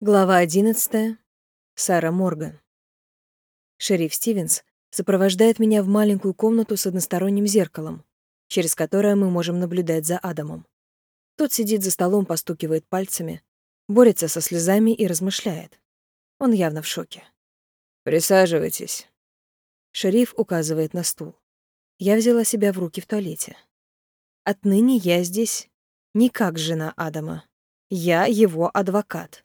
Глава 11. Сара Морган. Шериф Стивенс сопровождает меня в маленькую комнату с односторонним зеркалом, через которое мы можем наблюдать за Адамом. Тот сидит за столом, постукивает пальцами, борется со слезами и размышляет. Он явно в шоке. «Присаживайтесь». Шериф указывает на стул. Я взяла себя в руки в туалете. Отныне я здесь не как жена Адама. Я его адвокат.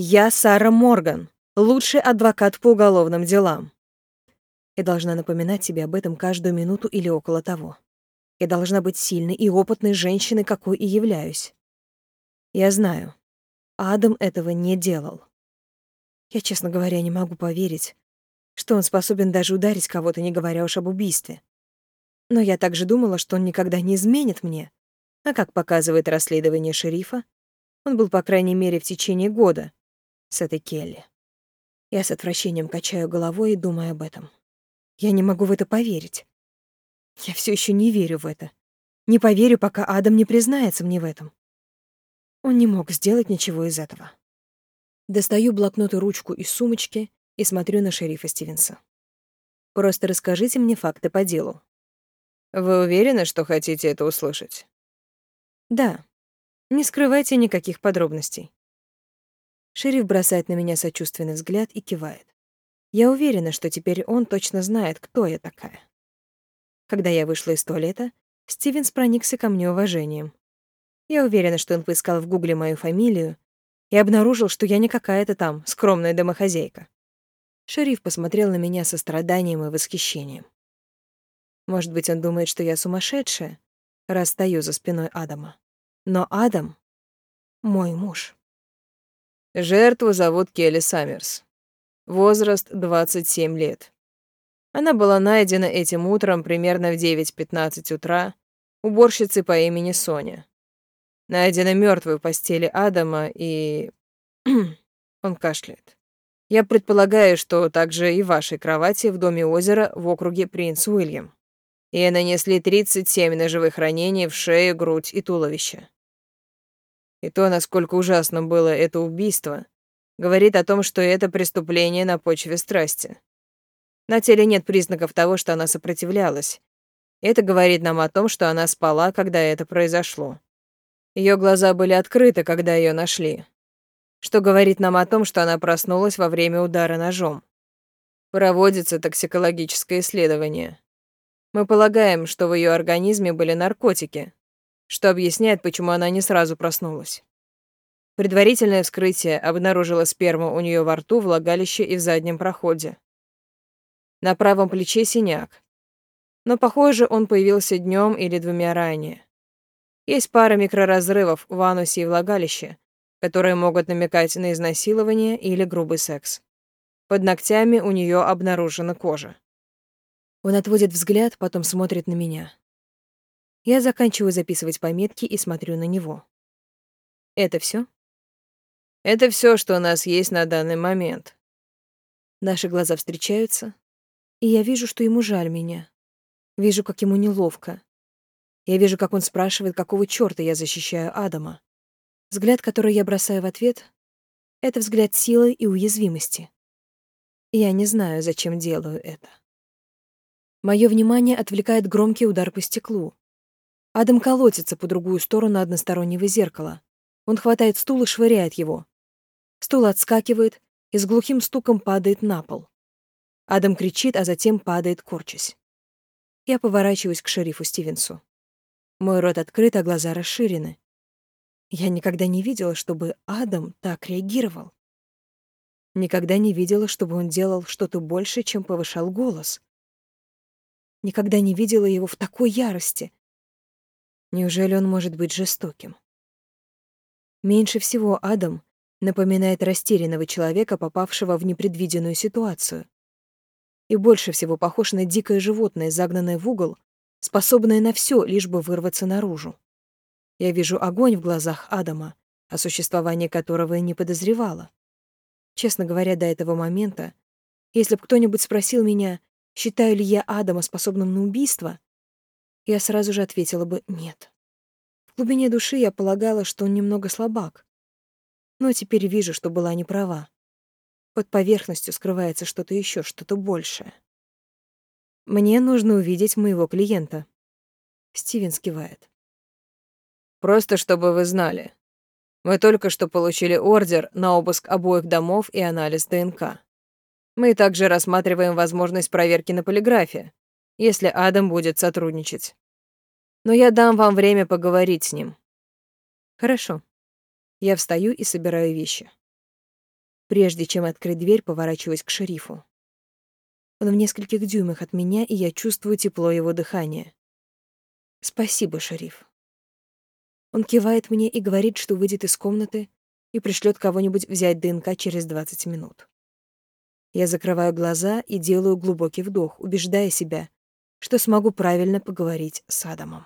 Я Сара Морган, лучший адвокат по уголовным делам. Я должна напоминать себе об этом каждую минуту или около того. Я должна быть сильной и опытной женщиной, какой и являюсь. Я знаю, Адам этого не делал. Я, честно говоря, не могу поверить, что он способен даже ударить кого-то, не говоря уж об убийстве. Но я также думала, что он никогда не изменит мне. А как показывает расследование шерифа, он был, по крайней мере, в течение года с этой Келли. Я с отвращением качаю головой и думаю об этом. Я не могу в это поверить. Я все еще не верю в это. Не поверю, пока Адам не признается мне в этом. Он не мог сделать ничего из этого. Достаю блокнот и ручку из сумочки и смотрю на шерифа Стивенса. Просто расскажите мне факты по делу. Вы уверены, что хотите это услышать? Да. Не скрывайте никаких подробностей. Шериф бросает на меня сочувственный взгляд и кивает. Я уверена, что теперь он точно знает, кто я такая. Когда я вышла из туалета, Стивенс проникся ко мне уважением. Я уверена, что он поискал в Гугле мою фамилию и обнаружил, что я не какая-то там скромная домохозяйка. Шериф посмотрел на меня со страданием и восхищением. Может быть, он думает, что я сумасшедшая, раз за спиной Адама. Но Адам — мой муж. Жертву зовут Келли Саммерс. Возраст 27 лет. Она была найдена этим утром примерно в 9.15 утра уборщицей по имени Соня. Найдена мертвой в постели Адама и... Он кашляет. Я предполагаю, что также и в вашей кровати в доме озера в округе Принц Уильям. Ей нанесли 37 ножевых ранений в шею, грудь и туловище. И то, насколько ужасно было это убийство, говорит о том, что это преступление на почве страсти. На теле нет признаков того, что она сопротивлялась. Это говорит нам о том, что она спала, когда это произошло. Ее глаза были открыты, когда ее нашли. Что говорит нам о том, что она проснулась во время удара ножом. Проводится токсикологическое исследование. Мы полагаем, что в ее организме были наркотики, что объясняет, почему она не сразу проснулась. Предварительное вскрытие обнаружило сперму у нее во рту, влагалище и в заднем проходе. На правом плече синяк. Но, похоже, он появился днем или двумя ранее. Есть пара микроразрывов в анусе и влагалище, которые могут намекать на изнасилование или грубый секс. Под ногтями у нее обнаружена кожа. Он отводит взгляд, потом смотрит на меня. Я заканчиваю записывать пометки и смотрю на него. Это все? Это все, что у нас есть на данный момент. Наши глаза встречаются, и я вижу, что ему жаль меня. Вижу, как ему неловко. Я вижу, как он спрашивает, какого чёрта я защищаю Адама. Взгляд, который я бросаю в ответ, — это взгляд силы и уязвимости. Я не знаю, зачем делаю это. Моё внимание отвлекает громкий удар по стеклу. Адам колотится по другую сторону одностороннего зеркала. Он хватает стул и швыряет его. Стул отскакивает и с глухим стуком падает на пол. Адам кричит, а затем падает, корчась. Я поворачиваюсь к шерифу Стивенсу. Мой рот открыт, а глаза расширены. Я никогда не видела, чтобы Адам так реагировал. Никогда не видела, чтобы он делал что-то большее, чем повышал голос. Никогда не видела его в такой ярости, Неужели он может быть жестоким? Меньше всего Адам напоминает растерянного человека, попавшего в непредвиденную ситуацию. И больше всего похож на дикое животное, загнанное в угол, способное на все, лишь бы вырваться наружу. Я вижу огонь в глазах Адама, о существовании которого я не подозревала. Честно говоря, до этого момента, если бы кто-нибудь спросил меня, считаю ли я Адама способным на убийство, я сразу же ответила бы «нет». В глубине души я полагала, что он немного слабак. Но теперь вижу, что была не права. Под поверхностью скрывается что-то еще, что-то большее. Мне нужно увидеть моего клиента. Стивен скивает. Просто чтобы вы знали. Мы только что получили ордер на обыск обоих домов и анализ ДНК. Мы также рассматриваем возможность проверки на полиграфе, если Адам будет сотрудничать. Но я дам вам время поговорить с ним. Хорошо. Я встаю и собираю вещи. Прежде чем открыть дверь, поворачиваюсь к шерифу. Он в нескольких дюймах от меня, и я чувствую тепло его дыхания. Спасибо, шериф. Он кивает мне и говорит, что выйдет из комнаты и пришлет кого-нибудь взять ДНК через 20 минут. Я закрываю глаза и делаю глубокий вдох, убеждая себя, что смогу правильно поговорить с Адамом.